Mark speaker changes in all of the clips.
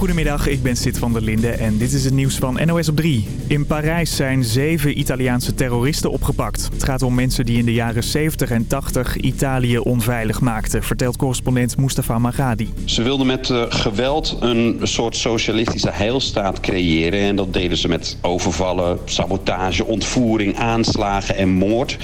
Speaker 1: Goedemiddag, ik ben Sid van der Linde en dit is het nieuws van NOS op 3. In Parijs zijn zeven Italiaanse terroristen opgepakt. Het gaat om mensen die in de jaren 70 en 80 Italië onveilig maakten, vertelt correspondent Mustafa Magadi.
Speaker 2: Ze wilden met uh, geweld een soort socialistische heilstaat creëren. En dat deden ze met overvallen, sabotage, ontvoering, aanslagen en moord.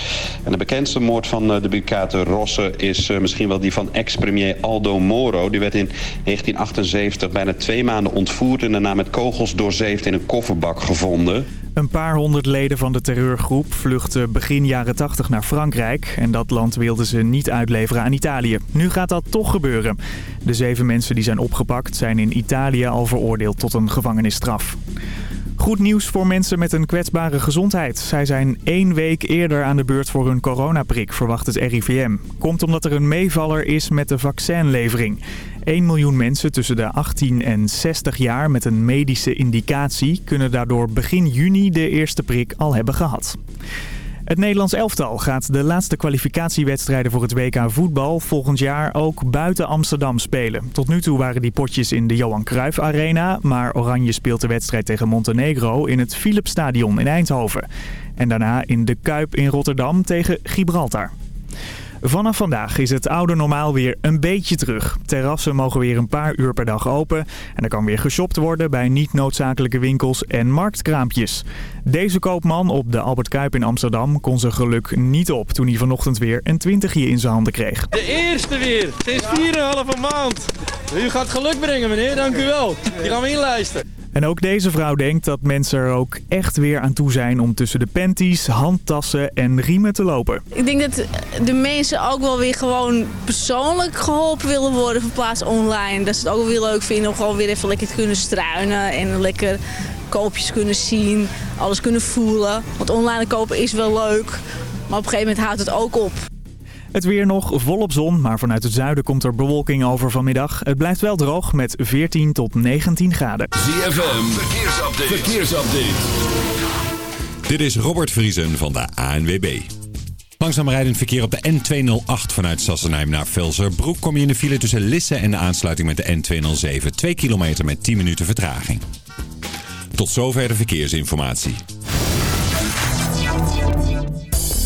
Speaker 2: En de bekendste moord van uh, de Brigade Rosse is uh, misschien wel die van ex-premier Aldo Moro. Die werd in 1978 bijna twee maanden ontvoerd en daarna met kogels doorzeefd in een kofferbak gevonden.
Speaker 1: Een paar honderd leden van de terreurgroep vluchtten begin jaren 80 naar Frankrijk. En dat land wilden ze niet uitleveren aan Italië. Nu gaat dat toch gebeuren. De zeven mensen die zijn opgepakt zijn in Italië al veroordeeld tot een gevangenisstraf. Goed nieuws voor mensen met een kwetsbare gezondheid. Zij zijn één week eerder aan de beurt voor hun coronaprik, verwacht het RIVM. Komt omdat er een meevaller is met de vaccinlevering. 1 miljoen mensen tussen de 18 en 60 jaar met een medische indicatie... kunnen daardoor begin juni de eerste prik al hebben gehad. Het Nederlands elftal gaat de laatste kwalificatiewedstrijden voor het WK voetbal volgend jaar ook buiten Amsterdam spelen. Tot nu toe waren die potjes in de Johan Cruijff Arena, maar Oranje speelt de wedstrijd tegen Montenegro in het Philipsstadion in Eindhoven. En daarna in de Kuip in Rotterdam tegen Gibraltar. Vanaf vandaag is het oude normaal weer een beetje terug. Terrassen mogen weer een paar uur per dag open. En er kan weer geshopt worden bij niet noodzakelijke winkels en marktkraampjes. Deze koopman op de Albert Kuip in Amsterdam kon zijn geluk niet op... toen hij vanochtend weer een twintigje in zijn handen kreeg.
Speaker 3: De eerste weer, sinds 4,5 maand. U gaat geluk brengen meneer, dank u wel. Die gaan we inlijsten.
Speaker 1: En ook deze vrouw denkt dat mensen er ook echt weer aan toe zijn om tussen de panties, handtassen en riemen te lopen.
Speaker 4: Ik denk dat de mensen ook wel weer gewoon persoonlijk geholpen willen worden in plaats online. Dat ze het ook weer leuk vinden om gewoon weer even lekker te kunnen struinen en lekker koopjes kunnen zien, alles kunnen voelen. Want online kopen is wel leuk, maar op een gegeven moment houdt het ook op.
Speaker 1: Het weer nog volop zon, maar vanuit het zuiden komt er bewolking over vanmiddag. Het blijft wel droog met 14 tot 19 graden.
Speaker 5: ZFM, verkeersupdate. verkeersupdate. Dit is Robert Vriesen van de ANWB. Langzaam rijdend verkeer op de N208 vanuit Sassenheim naar Velserbroek... kom je in de file tussen Lisse en de aansluiting met de N207. 2 kilometer met 10 minuten vertraging. Tot zover de verkeersinformatie.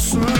Speaker 6: Sun,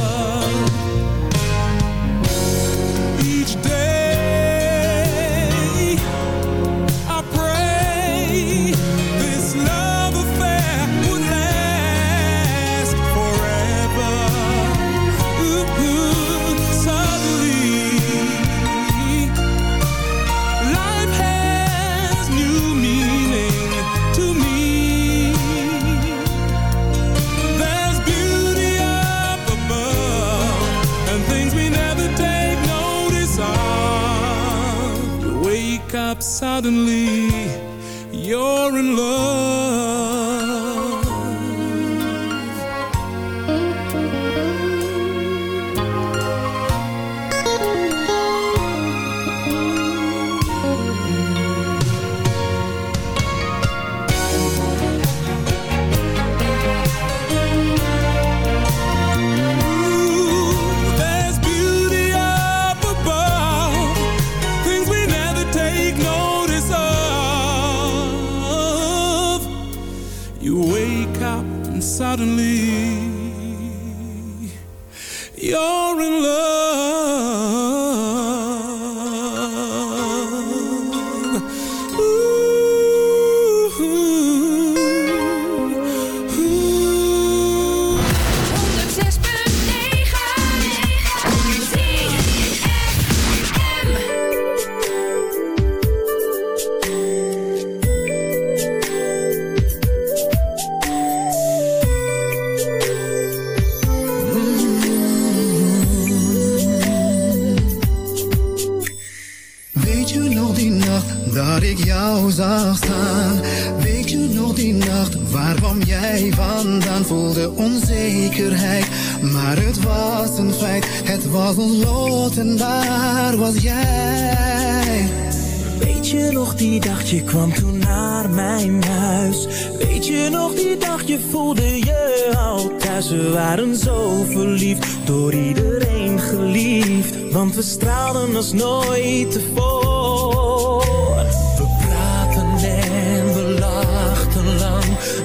Speaker 7: Maar het was een feit. Het was ons lot en daar was jij.
Speaker 8: Weet je nog die dag, je kwam toen naar mijn huis Weet je nog die dag, je voelde je al thuis We waren zo verliefd, door iedereen geliefd Want we straalden als nooit tevoren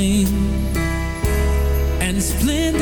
Speaker 9: nothing and
Speaker 10: splinter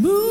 Speaker 10: Move.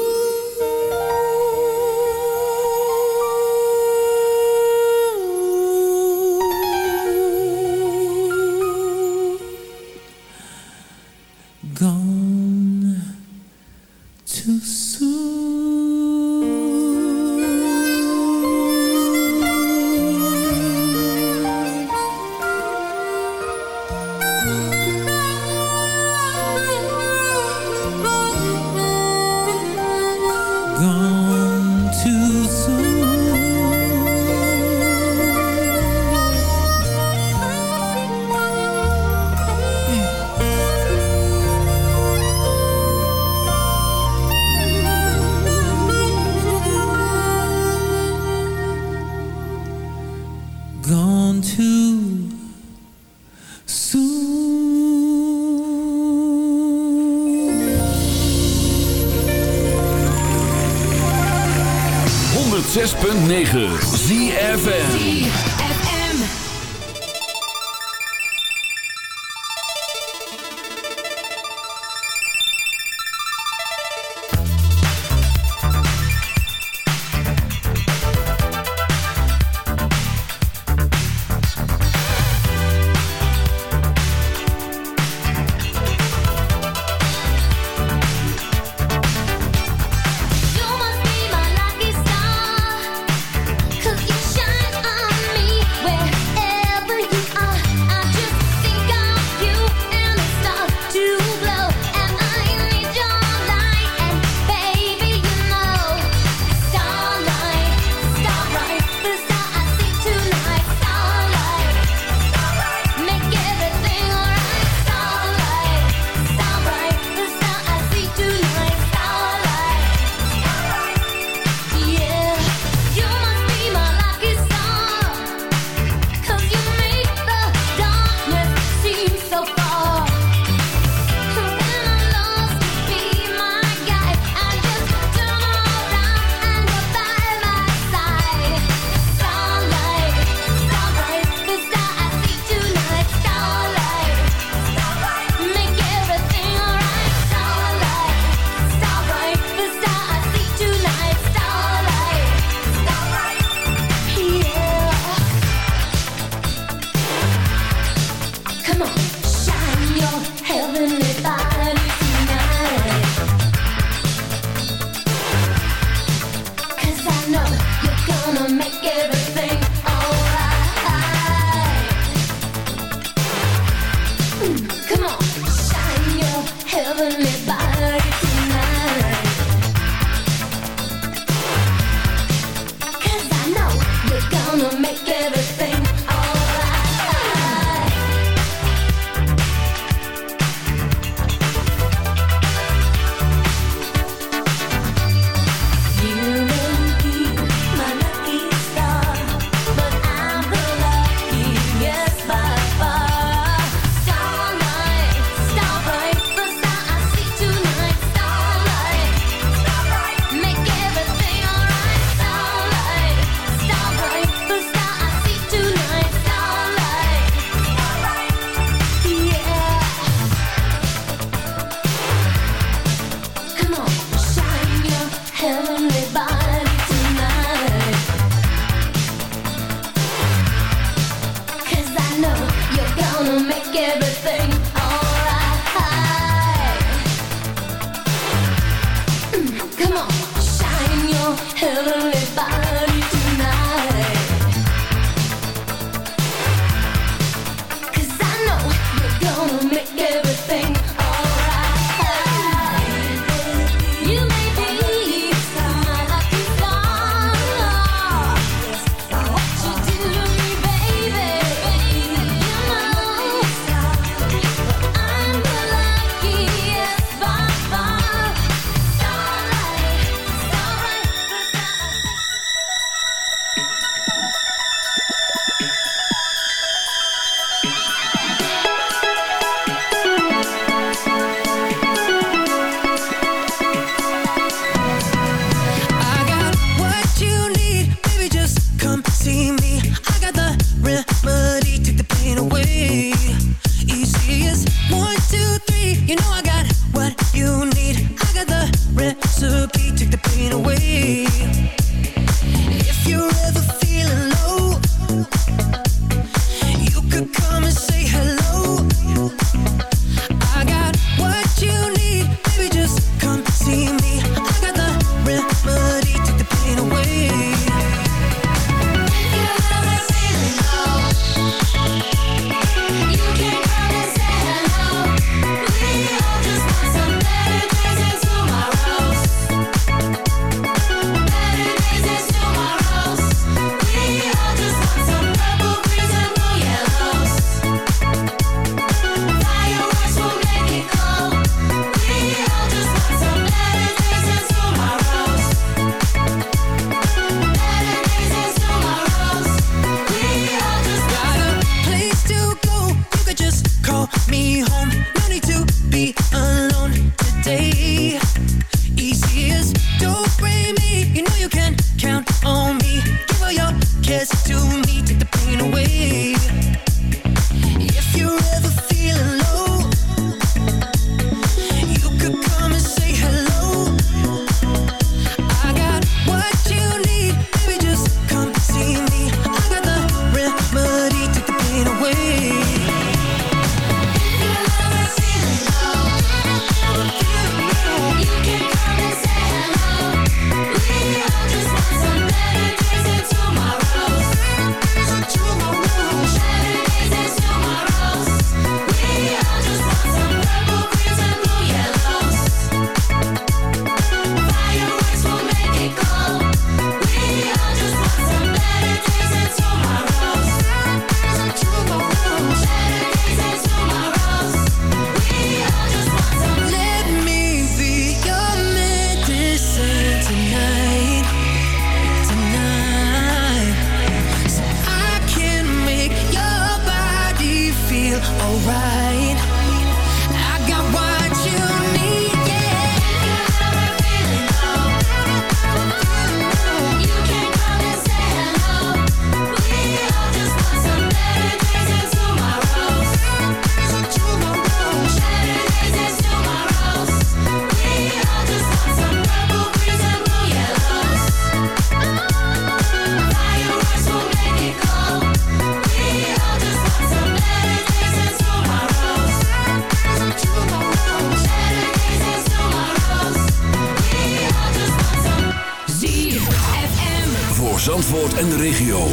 Speaker 10: En de regio.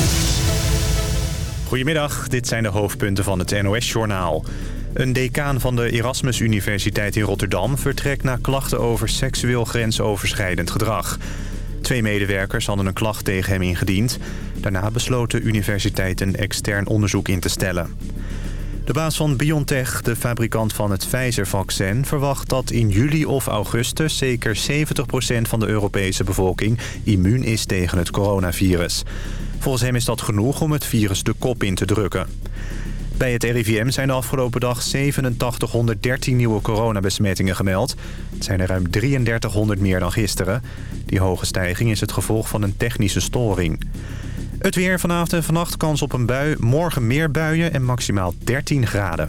Speaker 11: Goedemiddag, dit zijn de hoofdpunten van het NOS-journaal. Een decaan van de Erasmus Universiteit in Rotterdam... vertrekt na klachten over seksueel grensoverschrijdend gedrag. Twee medewerkers hadden een klacht tegen hem ingediend. Daarna besloot de universiteit een extern onderzoek in te stellen. De baas van BioNTech, de fabrikant van het Pfizer-vaccin... verwacht dat in juli of augustus zeker 70% van de Europese bevolking... immuun is tegen het coronavirus. Volgens hem is dat genoeg om het virus de kop in te drukken. Bij het RIVM zijn de afgelopen dag 8713 nieuwe coronabesmettingen gemeld. Het zijn er ruim 3300 meer dan gisteren. Die hoge stijging is het gevolg van een technische storing. Het weer vanavond en vannacht kans op een bui. Morgen meer buien en maximaal 13 graden.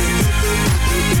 Speaker 12: Yeah,
Speaker 13: Thank you.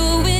Speaker 13: doing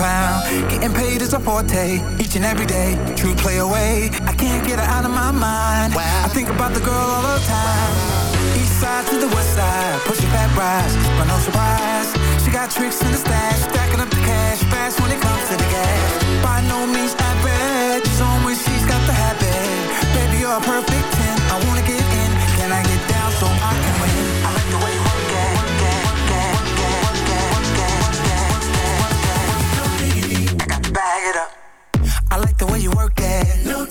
Speaker 14: Pound. Getting paid is a forte, each and every day. True play away, I can't get her out of my mind. I think about the girl all the time. East side to the west side, pushing back rise, but no surprise. She got tricks in the stash, stacking up the cash, fast when it comes to the gas. By no means average, it's on when she's got the habit. Baby, you're a perfect 10, I wanna get in. Can I get down so I can win? I it up. I like the way you work it. No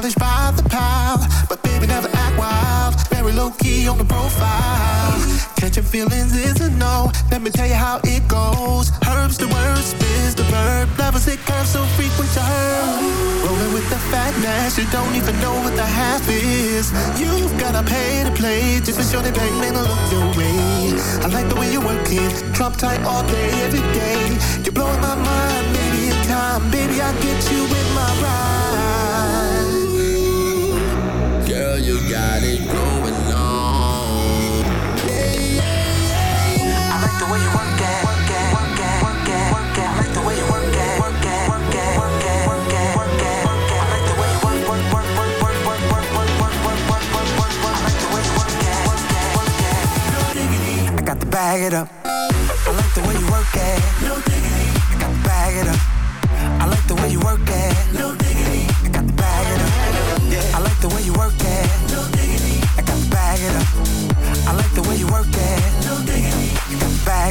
Speaker 15: knowledge by the pound. But baby, never act wild, very low key on the profile. Catching feelings is a no. Let me tell you how it goes. Herbs the word, spins the verb. Levels it curves so frequent to her. Rolling with the fatness, you don't even know what the half is. You've gotta pay to play just for sure they bang, man, look your way. I like the way you work it, drop tight all day, every day. You're blowing my mind, maybe in time, baby, I get you in my ride
Speaker 16: got it
Speaker 14: going on. I like the way you work it, work it, work it, work work it. I like the way you work at. work it, work it, work work it. I like the way you work, at. work, work, work, work, work, work, work. I like the way you work it. I got to bag it up. I like the way you work at. I got to bag it up. I like the way you work it.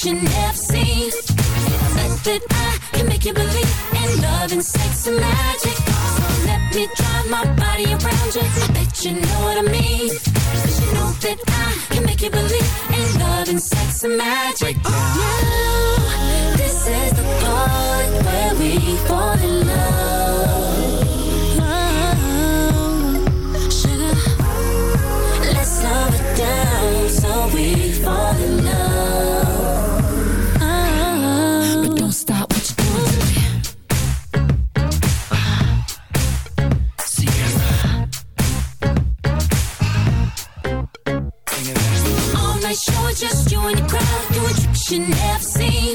Speaker 17: Doing tricks you never seen. Bet that I can make you believe in love and sex and magic. So let me drive my body around you. I bet you know what I mean. Cause you know that I can make you believe in love and sex and magic. Now, oh, this is the part where we fall in love. Oh, sugar, let's slow it down so we fall in love. Tricks you never seen.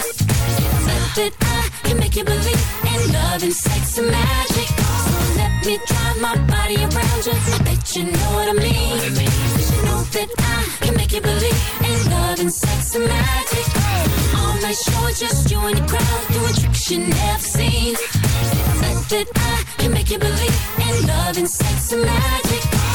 Speaker 17: Bet that I can make you believe in love and sex and magic. So let me drive my body around you. I bet you know what I mean. Cause you know that I can make you believe in love and sex and magic. All night show, just you and your crowd doing tricks you never seen. Bet that I can make you believe in love and sex and magic.